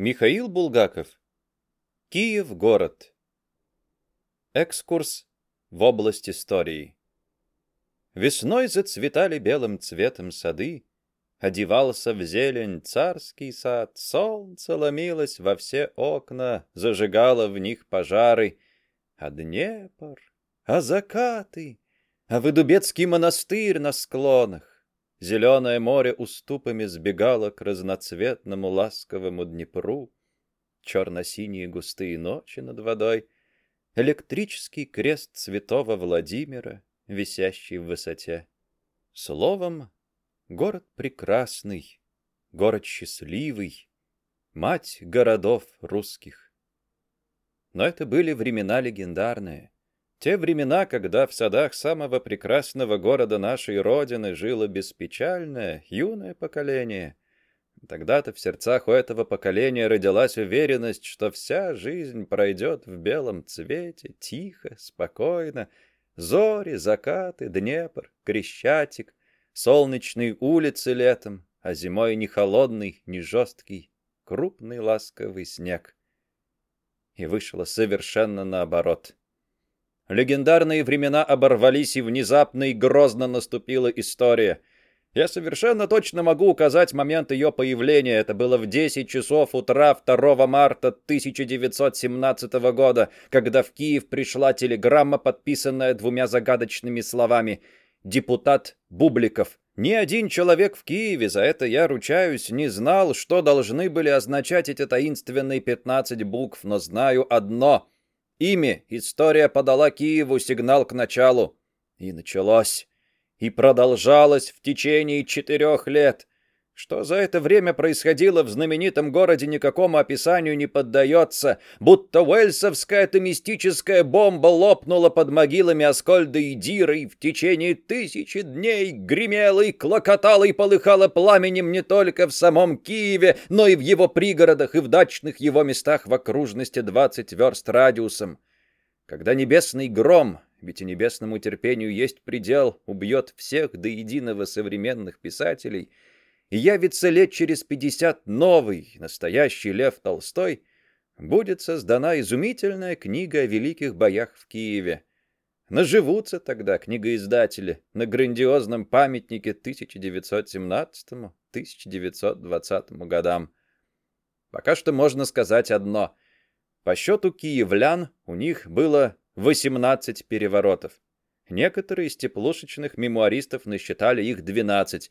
Михаил Булгаков. Киев город. Экскурс в область истории. Весной зацветали белым цветом сады, Одевался в зелень царский сад, Солнце ломилось во все окна, Зажигало в них пожары. А Днепр, а закаты, а Выдубецкий монастырь на склонах, Зеленое море уступами сбегало к разноцветному ласковому Днепру, черно-синие густые ночи над водой, электрический крест святого Владимира, висящий в высоте. Словом, город прекрасный, город счастливый, мать городов русских. Но это были времена легендарные — те времена, когда в садах самого прекрасного города нашей Родины жило беспечальное, юное поколение. Тогда-то в сердцах у этого поколения родилась уверенность, что вся жизнь пройдет в белом цвете, тихо, спокойно. Зори, закаты, Днепр, Крещатик, солнечные улицы летом, а зимой не холодный, не жесткий, крупный ласковый снег. И вышло совершенно наоборот — Легендарные времена оборвались, и внезапно и грозно наступила история. Я совершенно точно могу указать момент ее появления. Это было в 10 часов утра 2 марта 1917 года, когда в Киев пришла телеграмма, подписанная двумя загадочными словами «Депутат Бубликов». Ни один человек в Киеве, за это я ручаюсь, не знал, что должны были означать эти таинственные 15 букв, но знаю одно — Ими история подала Киеву сигнал к началу. И началось. И продолжалось в течение четырех лет. Что за это время происходило в знаменитом городе, никакому описанию не поддается, будто уэльсовская эта мистическая бомба лопнула под могилами Аскольда и Дира и в течение тысячи дней гремела и клокотала и полыхала пламенем не только в самом Киеве, но и в его пригородах и в дачных его местах в окружности 20 верст радиусом. Когда небесный гром, ведь и небесному терпению есть предел, убьет всех до единого современных писателей — и явится лет через пятьдесят новый, настоящий Лев Толстой, будет создана изумительная книга о великих боях в Киеве. Наживутся тогда книгоиздатели на грандиозном памятнике 1917-1920 годам. Пока что можно сказать одно. По счету киевлян у них было 18 переворотов. Некоторые из теплушечных мемуаристов насчитали их 12,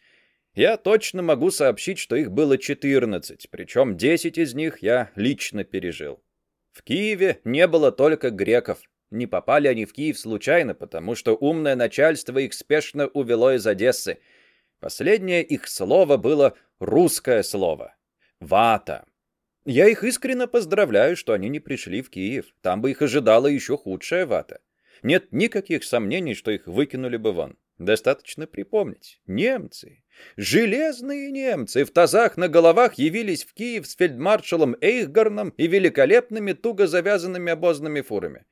я точно могу сообщить, что их было 14, причем 10 из них я лично пережил. В Киеве не было только греков. Не попали они в Киев случайно, потому что умное начальство их спешно увело из Одессы. Последнее их слово было русское слово. Вата. Я их искренне поздравляю, что они не пришли в Киев. Там бы их ожидала еще худшая вата. Нет никаких сомнений, что их выкинули бы вон. Достаточно припомнить. Немцы. Железные немцы в тазах на головах явились в Киев с фельдмаршалом Эйхгарном и великолепными туго завязанными обозными фурами.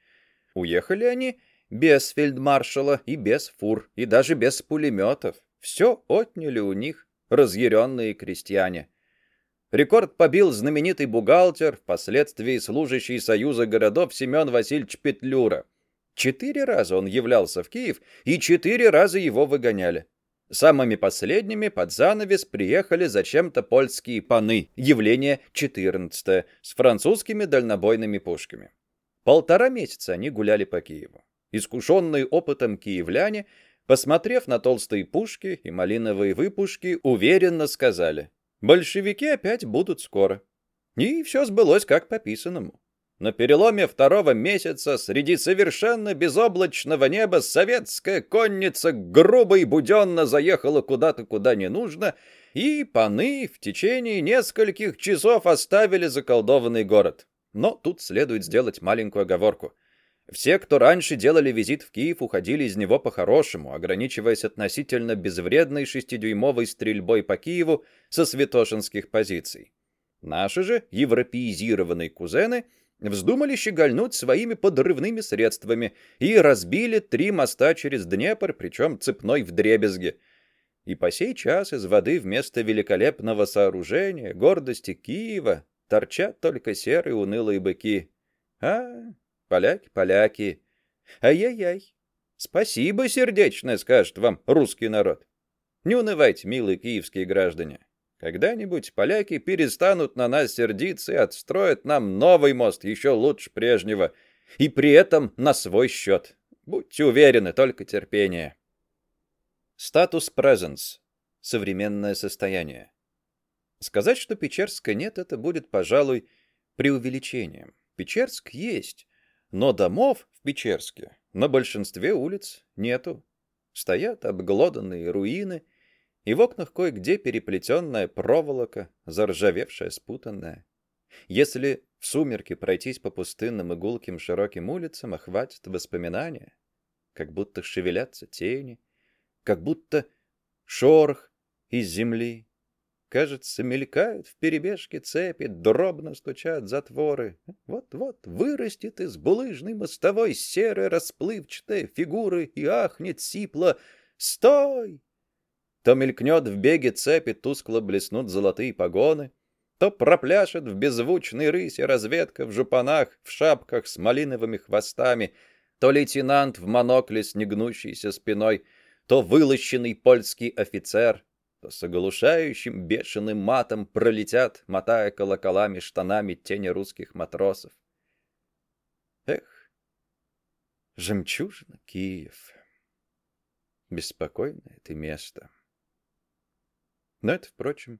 Уехали они без фельдмаршала и без фур, и даже без пулеметов. Все отняли у них разъяренные крестьяне. Рекорд побил знаменитый бухгалтер, впоследствии служащий Союза городов Семен Васильевич Петлюра. Четыре раза он являлся в Киев, и четыре раза его выгоняли. Самыми последними под занавес приехали зачем-то польские паны, явление 14 с французскими дальнобойными пушками. Полтора месяца они гуляли по Киеву. Искушенные опытом киевляне, посмотрев на толстые пушки и малиновые выпушки, уверенно сказали, «Большевики опять будут скоро». И все сбылось как по писанному. На переломе второго месяца среди совершенно безоблачного неба советская конница грубо и буденно заехала куда-то, куда не нужно, и паны в течение нескольких часов оставили заколдованный город. Но тут следует сделать маленькую оговорку. Все, кто раньше делали визит в Киев, уходили из него по-хорошему, ограничиваясь относительно безвредной шестидюймовой стрельбой по Киеву со святошинских позиций. Наши же европеизированные кузены — вздумали щегольнуть своими подрывными средствами и разбили три моста через Днепр, причем цепной вдребезги. И по сей час из воды вместо великолепного сооружения, гордости Киева, торчат только серые унылые быки. А, поляки, поляки. Ай-яй-яй. Спасибо сердечное, скажет вам русский народ. Не унывайте, милые киевские граждане. Когда-нибудь поляки перестанут на нас сердиться и отстроят нам новый мост, еще лучше прежнего, и при этом на свой счет. Будьте уверены, только терпение. Статус presence. Современное состояние. Сказать, что Печерска нет, это будет, пожалуй, преувеличением. Печерск есть, но домов в Печерске на большинстве улиц нету. Стоят обглоданные руины, и в окнах кое-где переплетенная проволока, заржавевшая, спутанная. Если в сумерки пройтись по пустынным и гулким широким улицам, охватит воспоминания, как будто шевелятся тени, как будто шорох из земли, Кажется, мелькают в перебежке цепи, дробно стучат затворы. Вот-вот вырастет из булыжной мостовой серая расплывчатая фигура и ахнет сипло «Стой!». То мелькнет в беге цепи, тускло блеснут золотые погоны, то пропляшет в беззвучной рысе разведка в жупанах, в шапках с малиновыми хвостами, то лейтенант в монокле с негнущейся спиной, то вылощенный польский офицер, то с оглушающим бешеным матом пролетят, мотая колоколами штанами тени русских матросов. Эх, жемчужина Киев. Беспокойное это место. Но это, впрочем,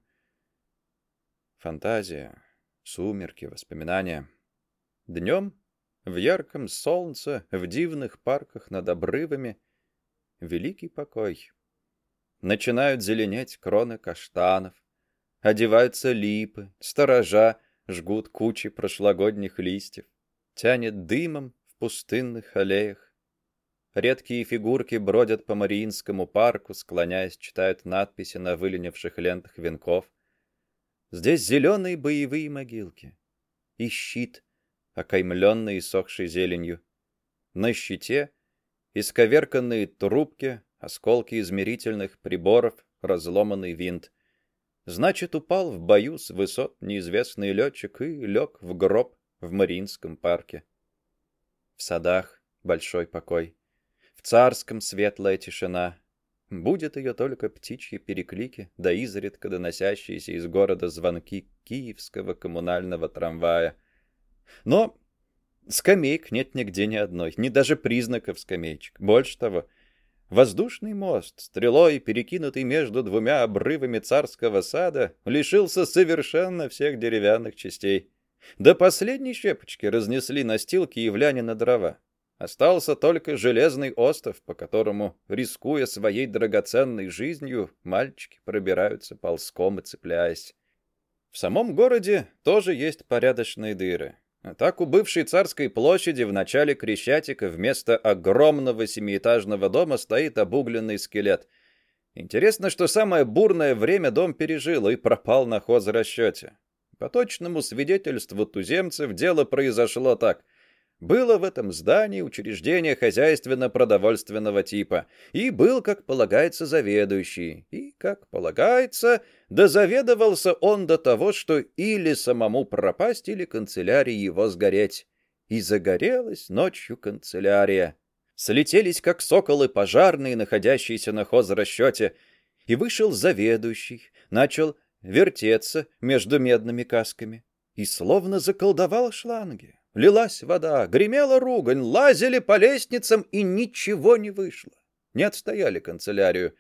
фантазия, сумерки, воспоминания. Днем в ярком солнце, в дивных парках над обрывами, великий покой — начинают зеленеть кроны каштанов, одеваются липы, сторожа жгут кучи прошлогодних листьев, тянет дымом в пустынных аллеях. Редкие фигурки бродят по Мариинскому парку, склоняясь, читают надписи на выленивших лентах венков. Здесь зеленые боевые могилки и щит, окаймленный и сохший зеленью. На щите исковерканные трубки, осколки измерительных приборов, разломанный винт. Значит, упал в бою с высот неизвестный летчик и лег в гроб в Мариинском парке. В садах большой покой, царском светлая тишина. Будет ее только птичьи переклики, да изредка доносящиеся из города звонки киевского коммунального трамвая. Но скамейк нет нигде ни одной, ни даже признаков скамеечек. Больше того, Воздушный мост, стрелой перекинутый между двумя обрывами царского сада, лишился совершенно всех деревянных частей. До последней щепочки разнесли настилки являне на дрова. Остался только железный остров, по которому, рискуя своей драгоценной жизнью, мальчики пробираются ползком и цепляясь. В самом городе тоже есть порядочные дыры. А так у бывшей царской площади в начале Крещатика вместо огромного семиэтажного дома стоит обугленный скелет. Интересно, что самое бурное время дом пережил и пропал на хозрасчете. По точному свидетельству туземцев дело произошло так – было в этом здании учреждение хозяйственно-продовольственного типа, и был, как полагается, заведующий. И, как полагается, дозаведовался он до того, что или самому пропасть, или канцелярии его сгореть. И загорелась ночью канцелярия. Слетелись, как соколы пожарные, находящиеся на хозрасчете, и вышел заведующий, начал вертеться между медными касками и словно заколдовал шланги. Лилась вода, гремела ругань, лазили по лестницам, и ничего не вышло. Не отстояли канцелярию.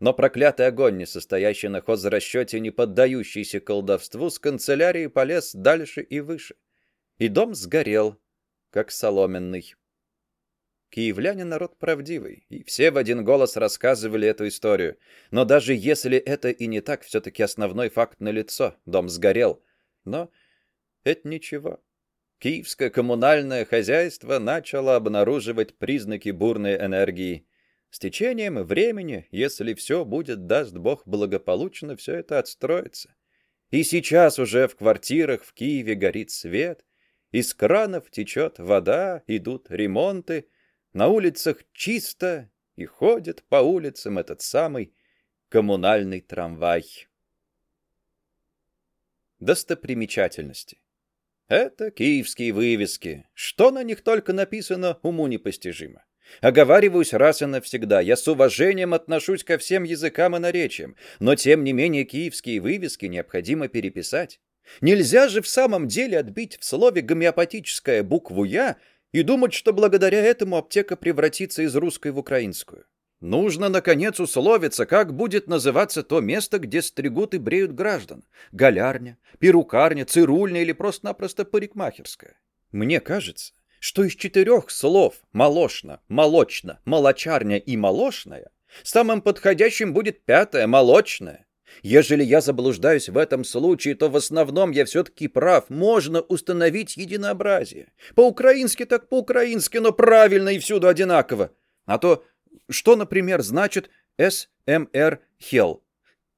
Но проклятый огонь, не состоящий на хозрасчете, не поддающийся колдовству, с канцелярии полез дальше и выше. И дом сгорел, как соломенный. Киевляне народ правдивый, и все в один голос рассказывали эту историю. Но даже если это и не так, все-таки основной факт налицо. Дом сгорел. Но это ничего. Киевское коммунальное хозяйство начало обнаруживать признаки бурной энергии. С течением времени, если все будет, даст Бог, благополучно, все это отстроится. И сейчас уже в квартирах в Киеве горит свет, из кранов течет вода, идут ремонты, на улицах чисто, и ходит по улицам этот самый коммунальный трамвай. Достопримечательности. Это киевские вывески. Что на них только написано, уму непостижимо. Оговариваюсь раз и навсегда, я с уважением отношусь ко всем языкам и наречиям, но тем не менее киевские вывески необходимо переписать. Нельзя же в самом деле отбить в слове гомеопатическое букву «Я» и думать, что благодаря этому аптека превратится из русской в украинскую. Нужно, наконец, условиться, как будет называться то место, где стригут и бреют граждан. Голярня, перукарня, цирульня или просто-напросто парикмахерская. Мне кажется, что из четырех слов «молочно», «молочно», «молочарня» и «молочная» самым подходящим будет пятое «молочное». Ежели я заблуждаюсь в этом случае, то в основном я все-таки прав. Можно установить единообразие. По-украински так по-украински, но правильно и всюду одинаково. А то что, например, значит СМР Хелл?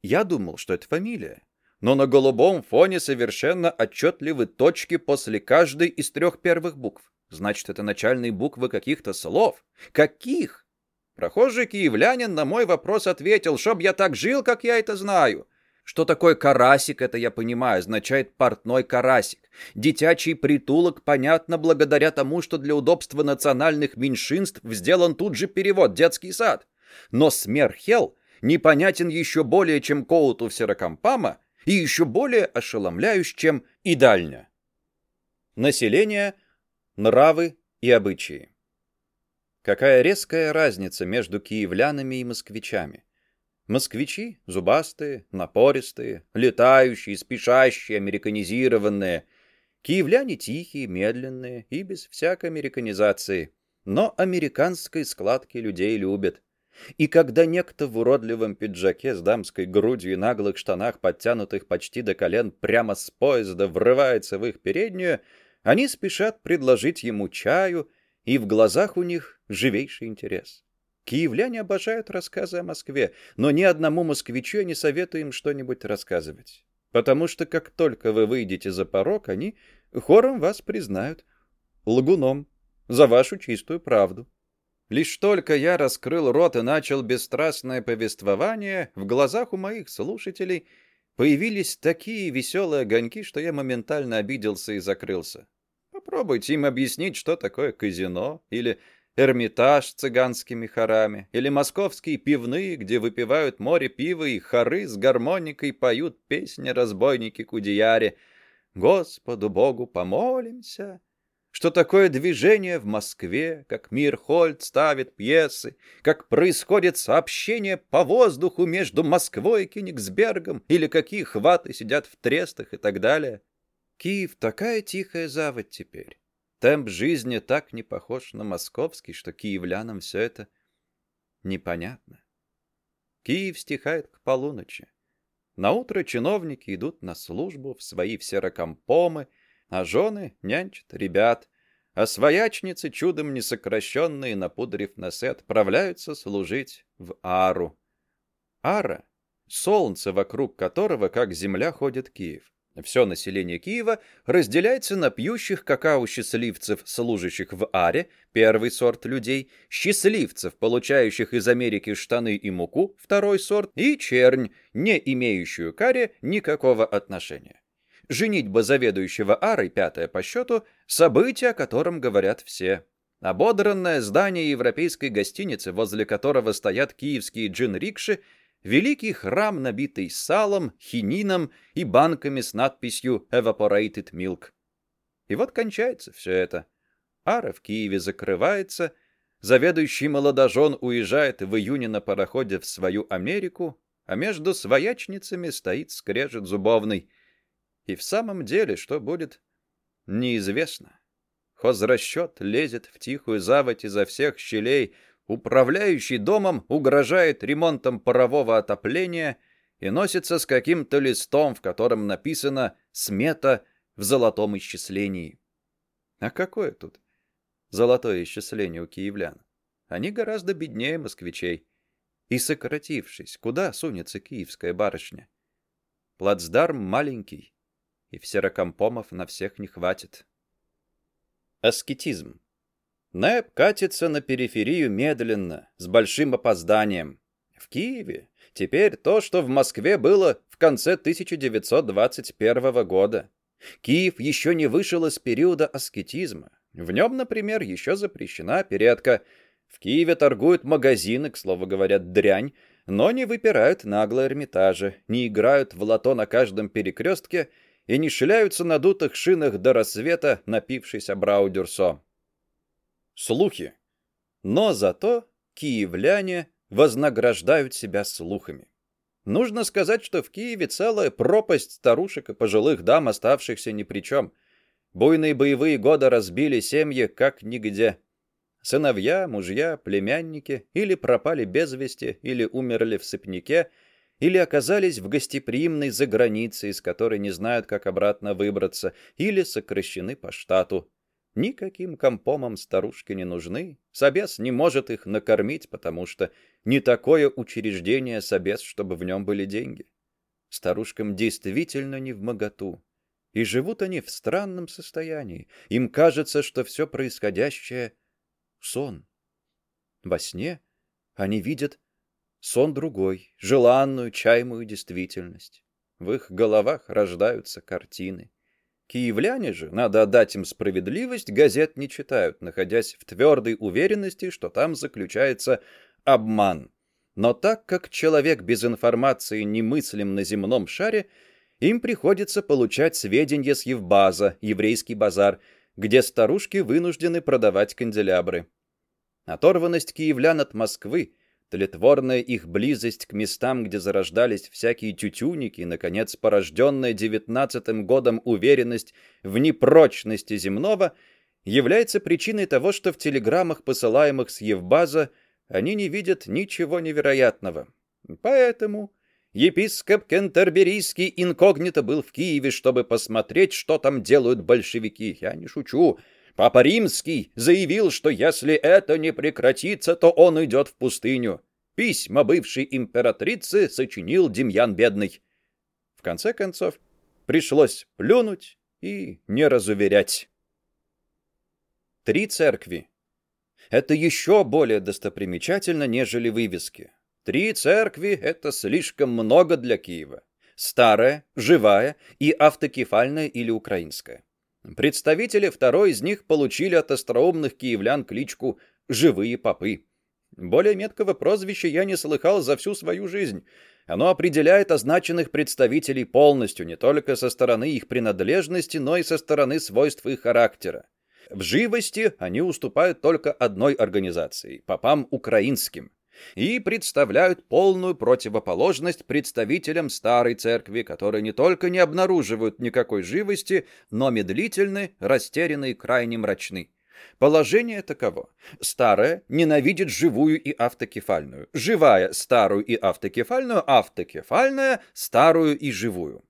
Я думал, что это фамилия. Но на голубом фоне совершенно отчетливы точки после каждой из трех первых букв. Значит, это начальные буквы каких-то слов. Каких? Прохожий киевлянин на мой вопрос ответил, чтоб я так жил, как я это знаю. Что такое карасик, это я понимаю, означает портной карасик. Детячий притулок, понятно, благодаря тому, что для удобства национальных меньшинств сделан тут же перевод «детский сад». Но смерхел непонятен еще более, чем Коуту в Серокампама, и еще более ошеломляющ, чем и дальня. Население, нравы и обычаи. Какая резкая разница между киевлянами и москвичами. Москвичи зубастые, напористые, летающие, спешащие, американизированные. Киевляне тихие, медленные и без всякой американизации. Но американской складки людей любят. И когда некто в уродливом пиджаке с дамской грудью и наглых штанах, подтянутых почти до колен, прямо с поезда врывается в их переднюю, они спешат предложить ему чаю, и в глазах у них живейший интерес. Киевляне обожают рассказы о Москве, но ни одному москвичу не советую им что-нибудь рассказывать. Потому что как только вы выйдете за порог, они хором вас признают лгуном за вашу чистую правду. Лишь только я раскрыл рот и начал бесстрастное повествование, в глазах у моих слушателей появились такие веселые огоньки, что я моментально обиделся и закрылся. Попробуйте им объяснить, что такое казино или Эрмитаж с цыганскими хорами, или московские пивные, где выпивают море пива и хоры с гармоникой поют песни разбойники Кудеяре. Господу Богу помолимся. Что такое движение в Москве, как Мирхольд ставит пьесы, как происходит сообщение по воздуху между Москвой и Кенигсбергом, или какие хваты сидят в трестах и так далее. Киев такая тихая заводь теперь. Темп жизни так не похож на московский, что киевлянам все это непонятно. Киев стихает к полуночи. Наутро чиновники идут на службу в свои всерокомпомы, а жены нянчат ребят, а своячницы, чудом не сокращенные, напудрив носы, отправляются служить в Ару. Ара — солнце, вокруг которого, как земля, ходит Киев. Все население Киева разделяется на пьющих какао-счастливцев, служащих в Аре, первый сорт людей, счастливцев, получающих из Америки штаны и муку, второй сорт, и чернь, не имеющую к Аре никакого отношения. Женитьба заведующего Арой, пятое по счету, событие, о котором говорят все. Ободранное здание европейской гостиницы, возле которого стоят киевские джин-рикши, великий храм, набитый салом, хинином и банками с надписью «Evaporated Milk». И вот кончается все это. Ара в Киеве закрывается, заведующий молодожен уезжает в июне на пароходе в свою Америку, а между своячницами стоит скрежет зубовный. И в самом деле, что будет, неизвестно. Хозрасчет лезет в тихую заводь изо всех щелей — Управляющий домом угрожает ремонтом парового отопления и носится с каким-то листом, в котором написано «Смета в золотом исчислении». А какое тут золотое исчисление у киевлян? Они гораздо беднее москвичей. И сократившись, куда сунется киевская барышня? Плацдарм маленький, и всерокомпомов на всех не хватит. Аскетизм. Нэп катится на периферию медленно, с большим опозданием. В Киеве теперь то, что в Москве было в конце 1921 года. Киев еще не вышел из периода аскетизма. В нем, например, еще запрещена передка. В Киеве торгуют магазины, к слову говоря, дрянь, но не выпирают нагло Эрмитажи, не играют в лото на каждом перекрестке и не шляются на дутых шинах до рассвета, напившись Брау-Дюрсо. Слухи. Но зато киевляне вознаграждают себя слухами. Нужно сказать, что в Киеве целая пропасть старушек и пожилых дам, оставшихся ни при чем. Буйные боевые годы разбили семьи как нигде. Сыновья, мужья, племянники или пропали без вести, или умерли в сыпняке, или оказались в гостеприимной загранице, из которой не знают, как обратно выбраться, или сокращены по штату. Никаким компомам старушки не нужны. Собес не может их накормить, потому что не такое учреждение собес, чтобы в нем были деньги. Старушкам действительно не в моготу. И живут они в странном состоянии. Им кажется, что все происходящее — сон. Во сне они видят сон другой, желанную, чаемую действительность. В их головах рождаются картины. Киевляне же, надо отдать им справедливость, газет не читают, находясь в твердой уверенности, что там заключается обман. Но так как человек без информации немыслим на земном шаре, им приходится получать сведения с Евбаза, еврейский базар, где старушки вынуждены продавать канделябры. Оторванность киевлян от Москвы тлетворная их близость к местам, где зарождались всякие тютюники, и, наконец, порожденная девятнадцатым годом уверенность в непрочности земного, является причиной того, что в телеграммах, посылаемых с Евбаза, они не видят ничего невероятного. Поэтому епископ Кентерберийский инкогнито был в Киеве, чтобы посмотреть, что там делают большевики. Я не шучу. Папа Римский заявил, что если это не прекратится, то он идет в пустыню. Письма бывшей императрицы сочинил Демьян Бедный. В конце концов, пришлось плюнуть и не разуверять. Три церкви. Это еще более достопримечательно, нежели вывески. Три церкви — это слишком много для Киева. Старая, живая и автокефальная или украинская. Представители второй из них получили от остроумных киевлян кличку «Живые попы». Более меткого прозвища я не слыхал за всю свою жизнь. Оно определяет означенных представителей полностью, не только со стороны их принадлежности, но и со стороны свойств их характера. В живости они уступают только одной организации – попам украинским и представляют полную противоположность представителям старой церкви, которые не только не обнаруживают никакой живости, но медлительны, растеряны и крайне мрачны. Положение таково. Старая ненавидит живую и автокефальную. Живая – старую и автокефальную, автокефальная – старую и живую.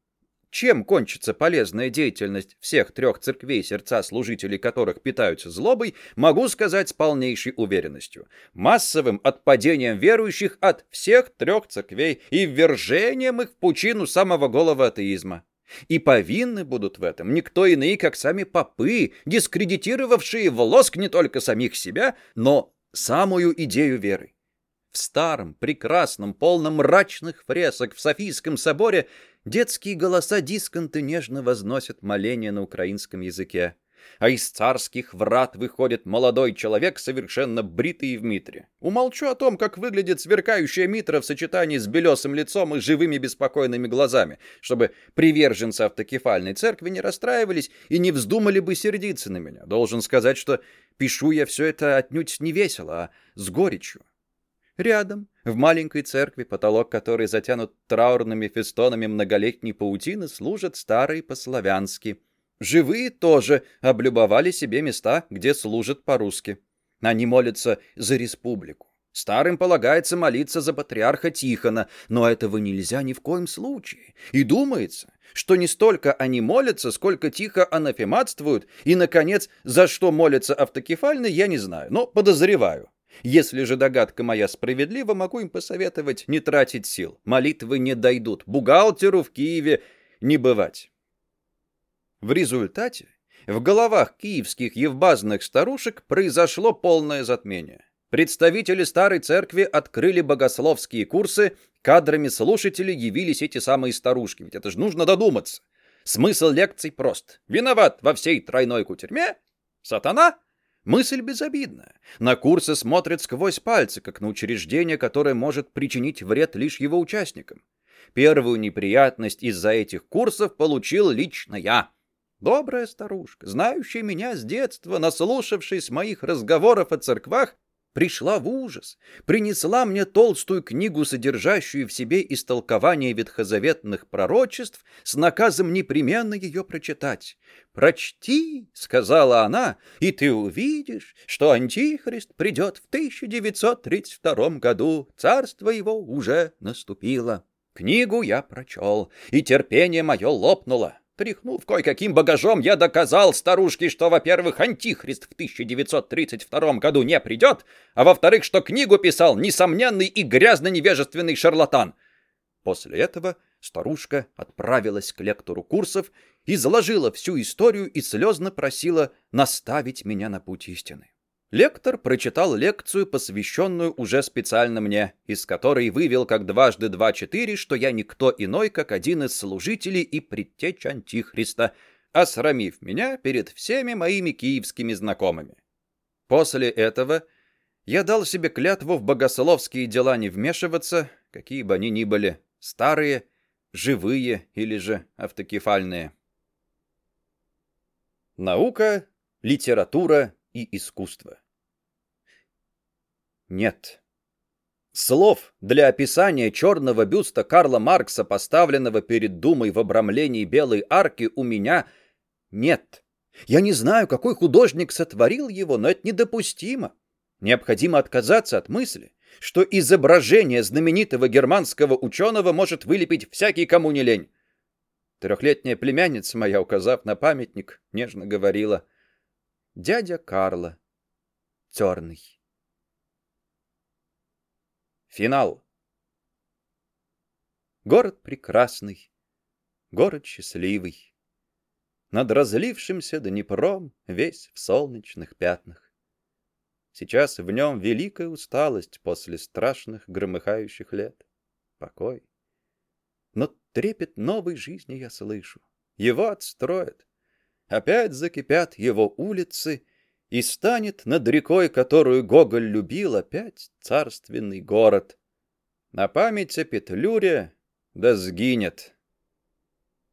Чем кончится полезная деятельность всех трех церквей, сердца служителей которых питаются злобой, могу сказать с полнейшей уверенностью. Массовым отпадением верующих от всех трех церквей и ввержением их в пучину самого голого атеизма. И повинны будут в этом никто иные, как сами попы, дискредитировавшие в лоск не только самих себя, но самую идею веры. В старом, прекрасном, полном мрачных фресок в Софийском соборе детские голоса дисконты нежно возносят моления на украинском языке. А из царских врат выходит молодой человек, совершенно бритый в митре. Умолчу о том, как выглядит сверкающая митра в сочетании с белесым лицом и живыми беспокойными глазами, чтобы приверженцы автокефальной церкви не расстраивались и не вздумали бы сердиться на меня. Должен сказать, что пишу я все это отнюдь не весело, а с горечью. Рядом, в маленькой церкви, потолок которой затянут траурными фестонами многолетней паутины, служат старые по-славянски. Живые тоже облюбовали себе места, где служат по-русски. Они молятся за республику. Старым полагается молиться за патриарха Тихона, но этого нельзя ни в коем случае. И думается, что не столько они молятся, сколько тихо анафематствуют, и, наконец, за что молятся автокефально, я не знаю, но подозреваю. Если же догадка моя справедлива, могу им посоветовать не тратить сил. Молитвы не дойдут. Бухгалтеру в Киеве не бывать. В результате в головах киевских евбазных старушек произошло полное затмение. Представители старой церкви открыли богословские курсы, кадрами слушателей явились эти самые старушки. Ведь это же нужно додуматься. Смысл лекций прост. Виноват во всей тройной кутерьме? Сатана? Мысль безобидная. На курсы смотрят сквозь пальцы, как на учреждение, которое может причинить вред лишь его участникам. Первую неприятность из-за этих курсов получил лично я. Добрая старушка, знающая меня с детства, наслушавшись моих разговоров о церквах, пришла в ужас, принесла мне толстую книгу, содержащую в себе истолкование ветхозаветных пророчеств, с наказом непременно ее прочитать. «Прочти», — сказала она, — «и ты увидишь, что Антихрист придет в 1932 году, царство его уже наступило». Книгу я прочел, и терпение мое лопнуло. Тряхнув кое-каким багажом, я доказал старушке, что, во-первых, Антихрист в 1932 году не придет, а во-вторых, что книгу писал несомненный и грязно-невежественный шарлатан. После этого старушка отправилась к лектору курсов, изложила всю историю и слезно просила наставить меня на путь истины. Лектор прочитал лекцию, посвященную уже специально мне, из которой вывел как дважды два четыре, что я никто иной, как один из служителей и предтеч Антихриста, осрамив меня перед всеми моими киевскими знакомыми. После этого я дал себе клятву в богословские дела не вмешиваться, какие бы они ни были, старые, живые или же автокефальные. Наука, литература и искусство. Нет. Слов для описания черного бюста Карла Маркса, поставленного перед Думой в обрамлении белой арки, у меня нет. Я не знаю, какой художник сотворил его, но это недопустимо. Необходимо отказаться от мысли, что изображение знаменитого германского ученого может вылепить всякий, кому не лень. Трехлетняя племянница моя, указав на памятник, нежно говорила — Дядя Карла. Терный. Финал. Город прекрасный, город счастливый, Над разлившимся Днепром весь в солнечных пятнах. Сейчас в нем великая усталость после страшных громыхающих лет. Покой. Но трепет новой жизни я слышу. Его отстроят, Опять закипят его улицы, и станет над рекой, которую Гоголь любил, опять царственный город. На память о Петлюре да сгинет